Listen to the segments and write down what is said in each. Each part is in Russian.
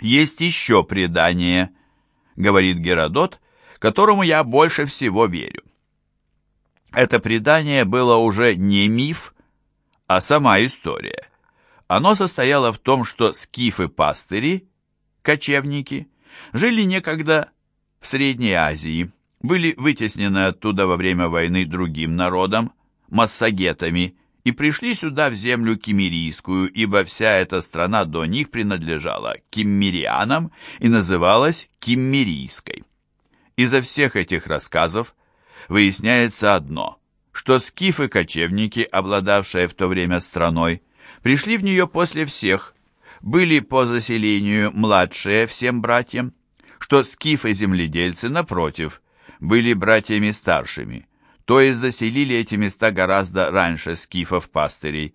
Есть еще предание, говорит Геродот, которому я больше всего верю. Это предание было уже не миф, а сама история. Оно состояло в том, что скифы-пастыри, кочевники, жили некогда в Средней Азии, были вытеснены оттуда во время войны другим народом, массагетами, и пришли сюда в землю киммерийскую, ибо вся эта страна до них принадлежала киммерианам и называлась киммерийской. Изо всех этих рассказов выясняется одно, что скифы-кочевники, обладавшие в то время страной, пришли в нее после всех, были по заселению младшие всем братьям, что скифы-земледельцы, напротив, были братьями старшими, то есть заселили эти места гораздо раньше скифов-пастырей.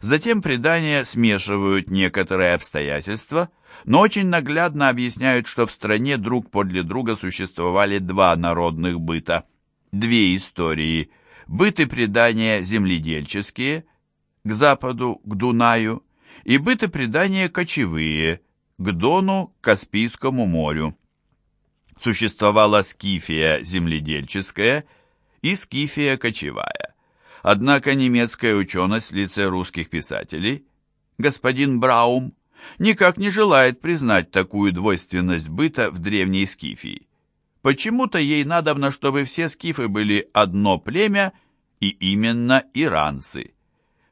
Затем предания смешивают некоторые обстоятельства, но очень наглядно объясняют, что в стране друг подле друга существовали два народных быта, две истории – быт и предания земледельческие, к западу, к Дунаю, и быт и предания кочевые, к Дону, к Каспийскому морю. Существовала Скифия земледельческая и Скифия кочевая. Однако немецкая ученость в лице русских писателей, господин Браум, никак не желает признать такую двойственность быта в древней Скифии. Почему-то ей надобно, чтобы все скифы были одно племя, и именно иранцы.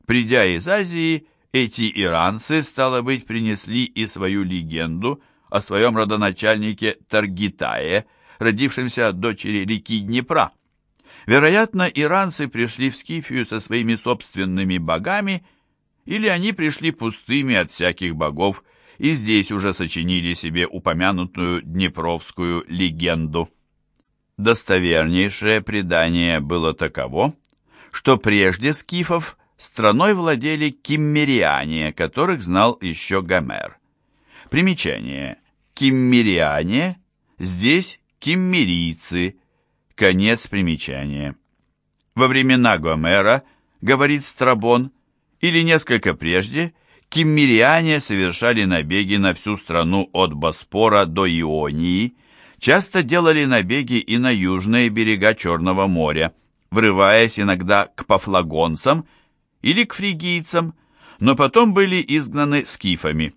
Придя из Азии, эти иранцы, стало быть, принесли и свою легенду о своем родоначальнике Таргитае, родившемся от дочери реки Днепра. Вероятно, иранцы пришли в Скифию со своими собственными богами, или они пришли пустыми от всяких богов и здесь уже сочинили себе упомянутую Днепровскую легенду. Достовернейшее предание было таково, что прежде скифов страной владели киммериане, которых знал еще Гомер. Примечание. Киммериане, здесь киммерийцы, конец примечания. Во времена Гомера, говорит Страбон, или несколько прежде, киммериане совершали набеги на всю страну от Боспора до Ионии, часто делали набеги и на южные берега Черного моря, врываясь иногда к пафлагонцам или к фригийцам, но потом были изгнаны скифами.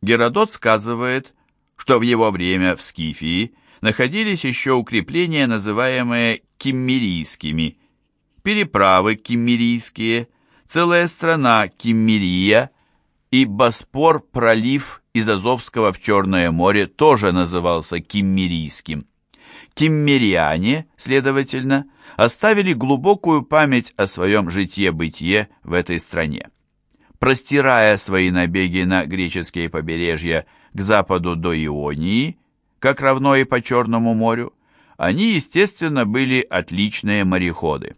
Геродот сказывает, что в его время в Скифии находились еще укрепления, называемые киммерийскими, переправы киммерийские, целая страна Киммерия и Боспор пролив из Азовского в Черное море тоже назывался Киммерийским. Киммериане, следовательно, оставили глубокую память о своем житье-бытие в этой стране. Простирая свои набеги на греческие побережья к западу до Ионии, как равно и по Черному морю, они, естественно, были отличные мореходы.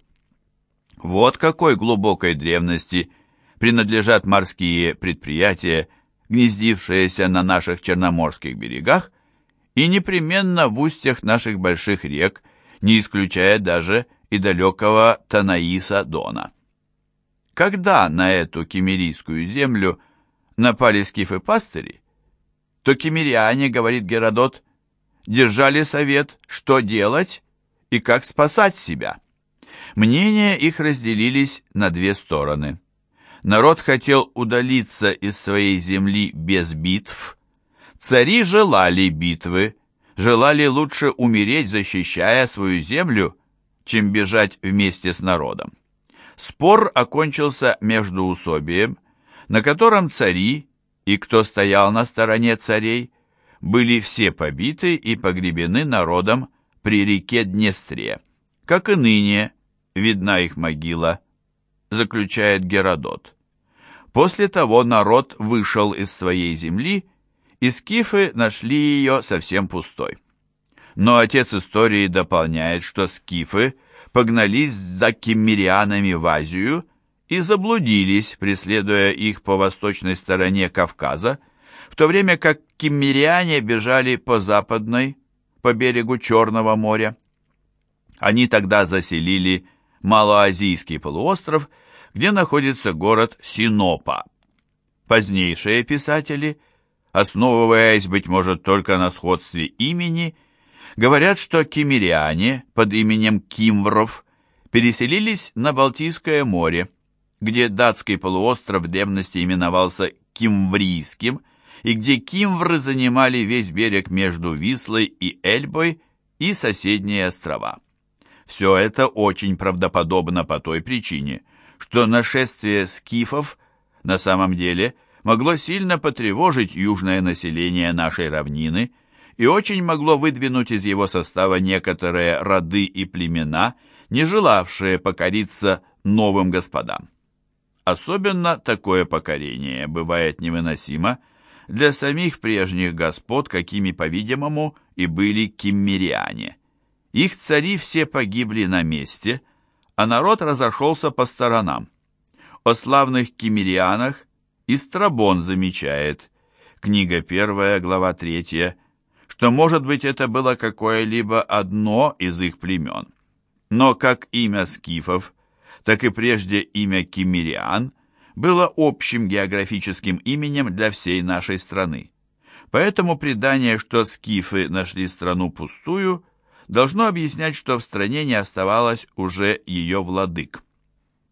Вот какой глубокой древности принадлежат морские предприятия, гнездившиеся на наших черноморских берегах и непременно в устьях наших больших рек, не исключая даже и далекого Танаиса Дона. Когда на эту кемерийскую землю напали скифы-пастыри, то кемериане, говорит Геродот, держали совет, что делать и как спасать себя. Мнения их разделились на две стороны. Народ хотел удалиться из своей земли без битв. Цари желали битвы, желали лучше умереть, защищая свою землю, чем бежать вместе с народом. Спор окончился между усобием, на котором цари и кто стоял на стороне царей были все побиты и погребены народом при реке Днестре, как и ныне видна их могила заключает Геродот. После того народ вышел из своей земли, и скифы нашли ее совсем пустой. Но отец истории дополняет, что скифы погнались за киммерианами в Азию и заблудились, преследуя их по восточной стороне Кавказа, в то время как киммериане бежали по западной, по берегу Черного моря. Они тогда заселили Малоазийский полуостров – где находится город Синопа. Позднейшие писатели основываясь, быть может, только на сходстве имени, говорят, что киммериане под именем Кимвров переселились на Балтийское море, где датский полуостров в древности именовался Кимврийским, и где кимвры занимали весь берег между Вислой и Эльбой и соседние острова. Все это очень правдоподобно по той причине, что нашествие скифов на самом деле могло сильно потревожить южное население нашей равнины и очень могло выдвинуть из его состава некоторые роды и племена, не желавшие покориться новым господам. Особенно такое покорение бывает невыносимо для самих прежних господ, какими, по-видимому, и были киммериане. Их цари все погибли на месте, а народ разошелся по сторонам. О славных киммерианах и Страбон замечает, книга первая, глава третья, что, может быть, это было какое-либо одно из их племен. Но как имя скифов – так и прежде имя Киммериан было общим географическим именем для всей нашей страны. Поэтому предание, что скифы нашли страну пустую, должно объяснять, что в стране не оставалось уже ее владык.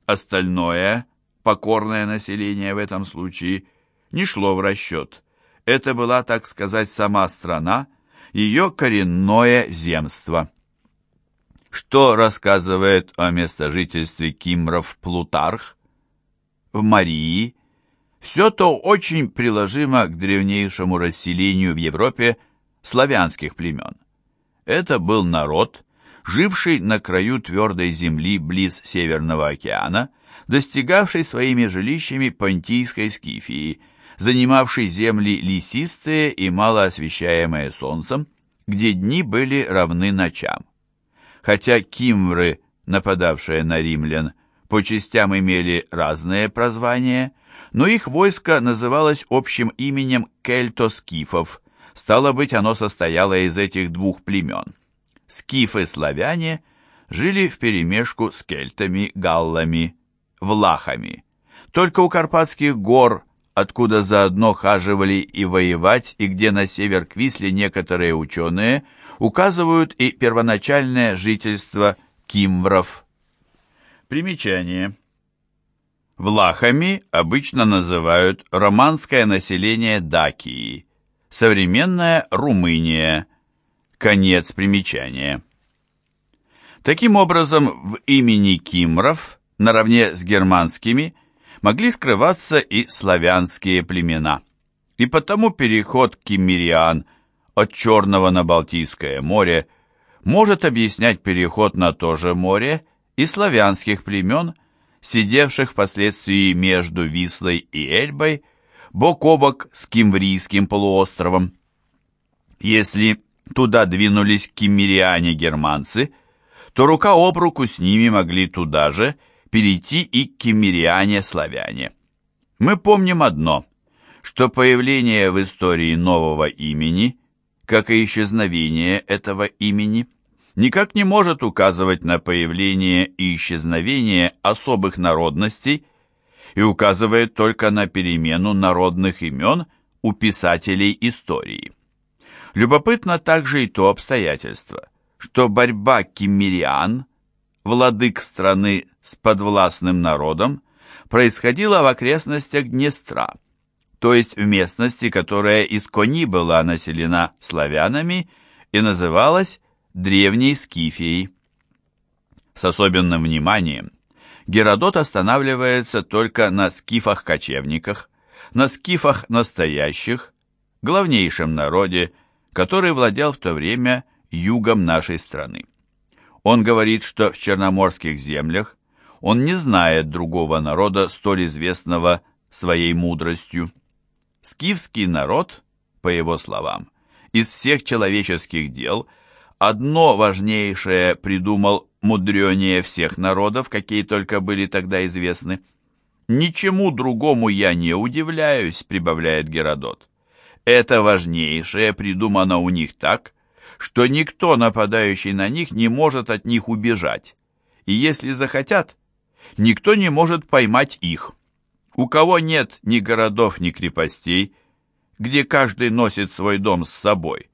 Остальное, покорное население в этом случае, не шло в расчет. Это была, так сказать, сама страна, ее коренное земство. Что рассказывает о местожительстве кимров Плутарх? В Марии все то очень приложимо к древнейшему расселению в Европе славянских племен. Это был народ, живший на краю твердой земли близ Северного океана, достигавший своими жилищами Понтийской Скифии, занимавший земли лесистые и мало освещаемые солнцем, где дни были равны ночам хотя кимвры, нападавшие на римлян, по частям имели разные прозвания, но их войско называлось общим именем кельто-скифов, стало быть, оно состояло из этих двух племен. Скифы-славяне жили вперемешку с кельтами, галлами, влахами. Только у Карпатских гор, откуда заодно хаживали и воевать, и где на север к Висле некоторые ученые – указывают и первоначальное жительство кимвров. Примечание. Влахами обычно называют романское население Дакии, современная Румыния. Конец примечания. Таким образом, в имени Кимров, наравне с германскими, могли скрываться и славянские племена. И потому переход киммериан – от Черного на Балтийское море может объяснять переход на то же море и славянских племен, сидевших впоследствии между Вислой и Эльбой, бок о бок с Кимврийским полуостровом. Если туда двинулись киммериане-германцы, то рука об руку с ними могли туда же перейти и киммериане-славяне. Мы помним одно, что появление в истории нового имени как и исчезновение этого имени, никак не может указывать на появление и исчезновение особых народностей и указывает только на перемену народных имен у писателей истории. Любопытно также и то обстоятельство, что борьба киммериан, владык страны с подвластным народом, происходила в окрестностях Днестра, то есть в местности, которая искони была населена славянами и называлась Древней Скифией. С особенным вниманием Геродот останавливается только на скифах-кочевниках, на скифах настоящих, главнейшем народе, который владел в то время югом нашей страны. Он говорит, что в черноморских землях он не знает другого народа, столь известного своей мудростью. Скифский народ, по его словам, из всех человеческих дел одно важнейшее придумал мудренее всех народов, какие только были тогда известны. «Ничему другому я не удивляюсь», — прибавляет Геродот. «Это важнейшее придумано у них так, что никто, нападающий на них, не может от них убежать, и если захотят, никто не может поймать их». У кого нет ни городов, ни крепостей, где каждый носит свой дом с собой,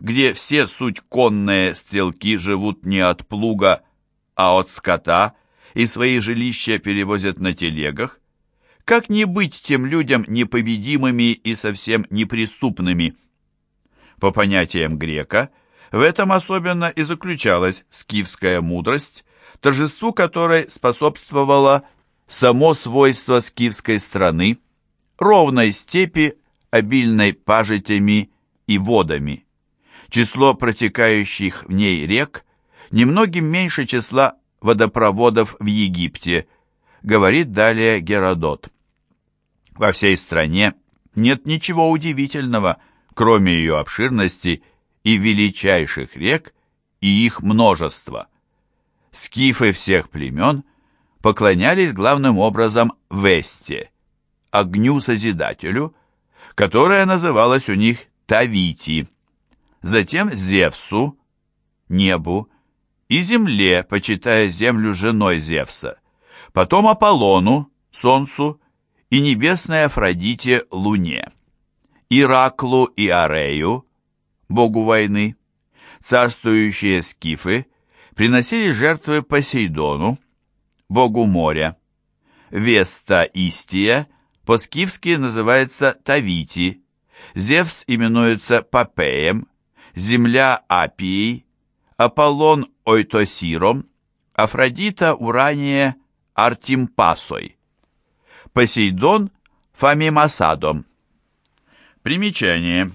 где все суть конные стрелки живут не от плуга, а от скота и свои жилища перевозят на телегах, как не быть тем людям непобедимыми и совсем неприступными? По понятиям грека, в этом особенно и заключалась скифская мудрость, торжеству которой способствовало само свойство скифской страны, ровной степи, обильной пажитями и водами. Число протекающих в ней рек немногим меньше числа водопроводов в Египте, говорит далее Геродот. Во всей стране нет ничего удивительного, кроме ее обширности и величайших рек, и их множества. Скифы всех племен поклонялись главным образом Весте, огню-созидателю, которая называлась у них Тавити, затем Зевсу, небу, и земле, почитая землю женой Зевса, потом Аполлону, солнцу, и небесной Афродите Луне, Ираклу и Арею, богу войны, царствующие скифы приносили жертвы Посейдону, богу моря, Веста Истия по-скифски называется Тавити, Зевс именуется Попеем, земля Апией, Аполлон Ойтосиром, Афродита Урания Артимпасой. Посейдон Фамимасадом. Примечание.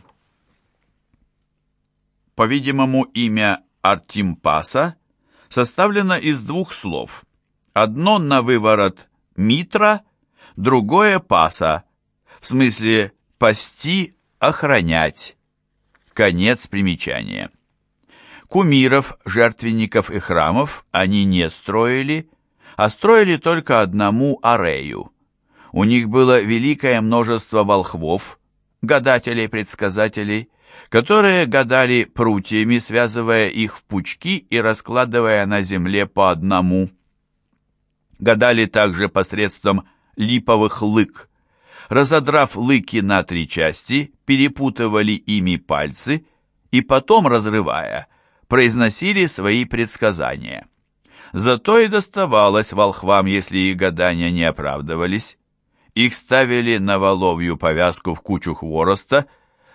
По-видимому, имя Артимпаса составлено из двух слов. Одно на выворот «митра», другое «паса», в смысле «пасти», «охранять». Конец примечания. Кумиров, жертвенников и храмов они не строили, а строили только одному Арею – у них было великое множество волхвов, гадателей-предсказателей, которые гадали прутьями, связывая их в пучки и раскладывая на земле по одному. Гадали также посредством липовых лык. Разодрав лыки на три части, перепутывали ими пальцы и потом, разрывая, произносили свои предсказания. Зато и доставалось волхвам, если их гадания не оправдывались. Их ставили на воловью повязку в кучу хвороста,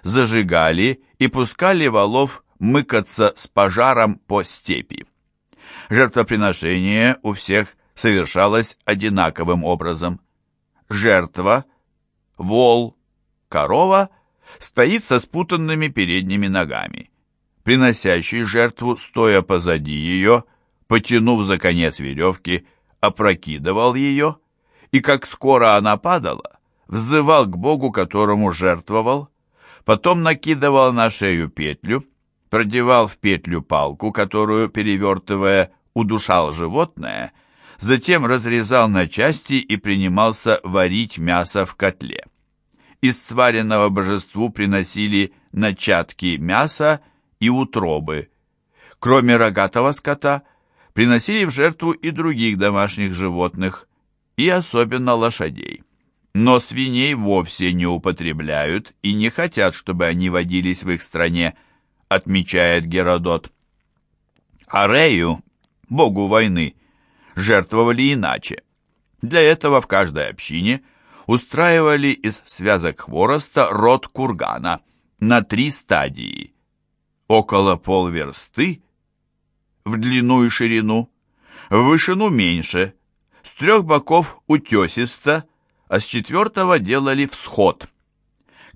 зажигали и пускали волов мыкаться с пожаром по степи. Жертвоприношение у всех совершалось одинаковым образом. Жертва, вол, корова стоит со спутанными передними ногами. Приносящий жертву, стоя позади ее, потянув за конец веревки, опрокидывал ее, и как скоро она падала, взывал к Богу, которому жертвовал, потом накидывал на шею петлю, продевал в петлю палку, которую, перевертывая, удушал животное, затем разрезал на части и принимался варить мясо в котле. Из сваренного божеству приносили начатки мяса и утробы. Кроме рогатого скота, приносили в жертву и других домашних животных, и особенно лошадей. Но свиней вовсе не употребляют и не хотят, чтобы они водились в их стране, отмечает Геродот. Арею, богу войны, жертвовали иначе. Для этого в каждой общине устраивали из связок хвороста рот кургана на три стадии. Около полверсты в длину и ширину, в вышину меньше – с трех боков утесисто, а с четвертого делали всход.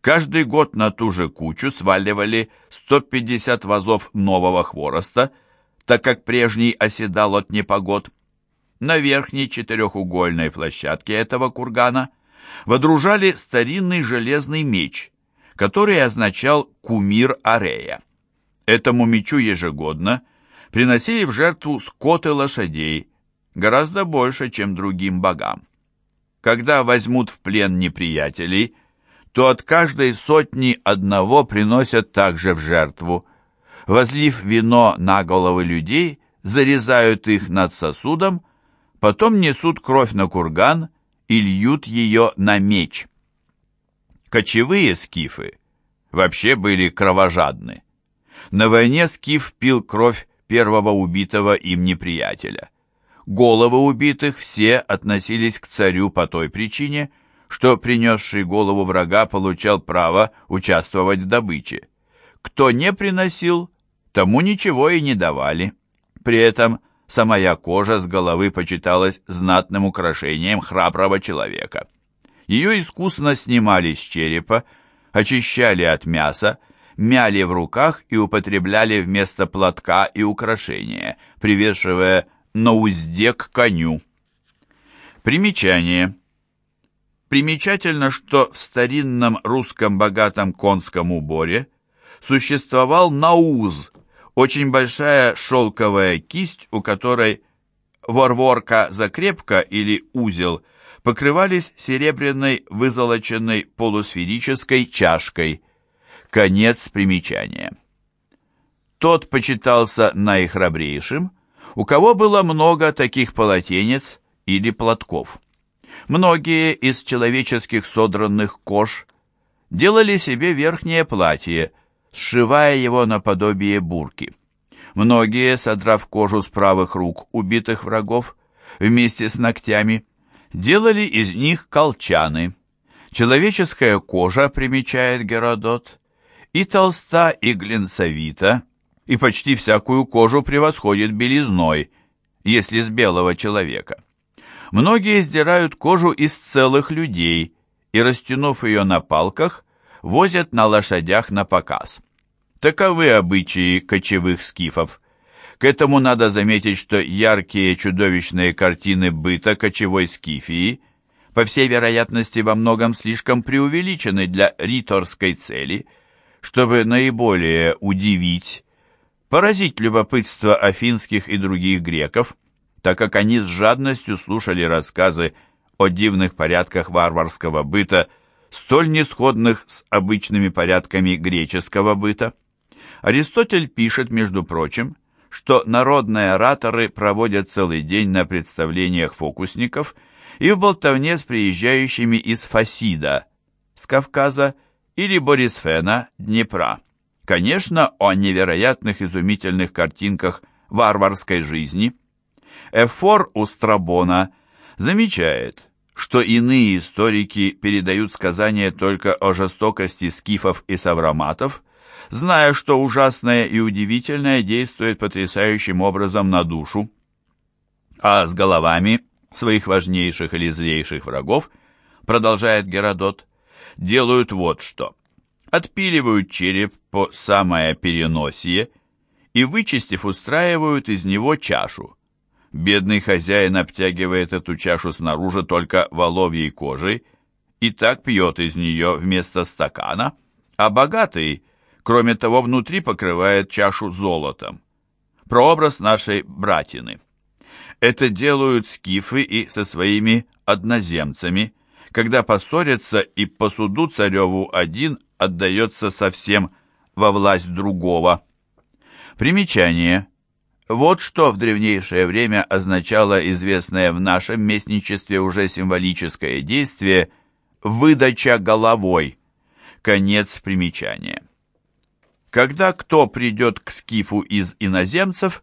Каждый год на ту же кучу сваливали 150 вазов нового хвороста, так как прежний оседал от непогод. На верхней четырехугольной площадке этого кургана водружали старинный железный меч, который означал «кумир Арея». Этому мечу ежегодно приносили в жертву скот и лошадей, гораздо больше, чем другим богам. Когда возьмут в плен неприятелей, то от каждой сотни одного приносят также в жертву. Возлив вино на головы людей, зарезают их над сосудом, потом несут кровь на курган и льют ее на меч. Кочевые скифы вообще были кровожадны. На войне Скиф пил кровь первого убитого им неприятеля. Головы убитых все относились к царю по той причине, что принесший голову врага получал право участвовать в добыче. Кто не приносил, тому ничего и не давали. При этом самая кожа с головы почиталась знатным украшением храброго человека. Ее искусно снимали с черепа, очищали от мяса, мяли в руках и употребляли вместо платка и украшения, привешивая на узде к коню. Примечание. Примечательно, что в старинном русском богатом конском уборе существовал науз, очень большая шелковая кисть, у которой ворворка-закрепка или узел покрывались серебряной вызолоченной полусферической чашкой. Конец примечания. Тот почитался наихрабрейшим, у кого было много таких полотенец или платков. Многие из человеческих содранных кож делали себе верхнее платье, сшивая его наподобие бурки. Многие, содрав кожу с правых рук убитых врагов, вместе с ногтями, делали из них колчаны. Человеческая кожа, примечает Геродот, и толста, и глинцевита, и почти всякую кожу превосходит белизной, если с белого человека. Многие сдирают кожу из целых людей и, растянув ее на палках, возят на лошадях на показ. Таковы обычаи кочевых скифов. К этому надо заметить, что яркие чудовищные картины быта кочевой скифии, по всей вероятности, во многом слишком преувеличены для риторской цели, чтобы наиболее удивить, поразить любопытство афинских и других греков, так как они с жадностью слушали рассказы о дивных порядках варварского быта, столь несходных с обычными порядками греческого быта. Аристотель пишет, между прочим, что народные ораторы проводят целый день на представлениях фокусников и в болтовне с приезжающими из Фасида, с Кавказа, или Борисфена, Днепра. Конечно, о невероятных изумительных картинках варварской жизни. Эфор у Страбона замечает, что иные историки передают сказания только о жестокости скифов и савроматов, зная, что ужасное и удивительное действует потрясающим образом на душу. А с головами своих важнейших или злейших врагов, продолжает Геродот, делают вот что. Отпиливают череп по самое переносие и, вычистив, устраивают из него чашу. Бедный хозяин обтягивает эту чашу снаружи только воловьей кожей и так пьет из нее вместо стакана, а богатый, кроме того, внутри покрывает чашу золотом. Прообраз нашей братины. Это делают скифы и со своими одноземцами, когда поссорятся и по суду цареву один отдается совсем во власть другого. Примечание. Вот что в древнейшее время означало известное в нашем местничестве уже символическое действие «выдача головой». Конец примечания. Когда кто придет к скифу из иноземцев,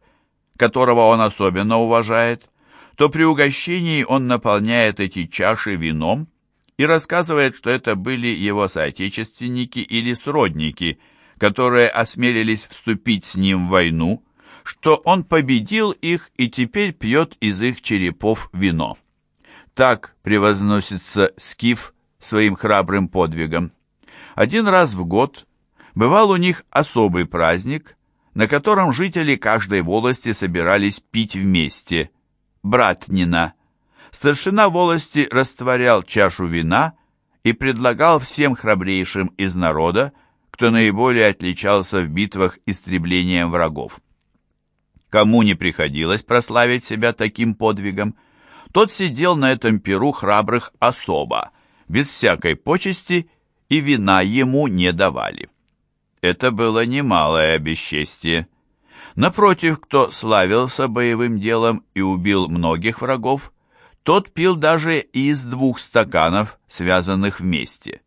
которого он особенно уважает, то при угощении он наполняет эти чаши вином и рассказывает, что это были его соотечественники или сродники, которые осмелились вступить с ним в войну, что он победил их и теперь пьет из их черепов вино. Так превозносится Скиф своим храбрым подвигом. Один раз в год бывал у них особый праздник, на котором жители каждой волости собирались пить вместе. Братнина. Старшина волости растворял чашу вина и предлагал всем храбрейшим из народа, кто наиболее отличался в битвах истреблением врагов. Кому не приходилось прославить себя таким подвигом, тот сидел на этом перу храбрых особо, без всякой почести, и вина ему не давали. Это было немалое бесчестие. Напротив, кто славился боевым делом и убил многих врагов, тот пил даже из двух стаканов, связанных вместе.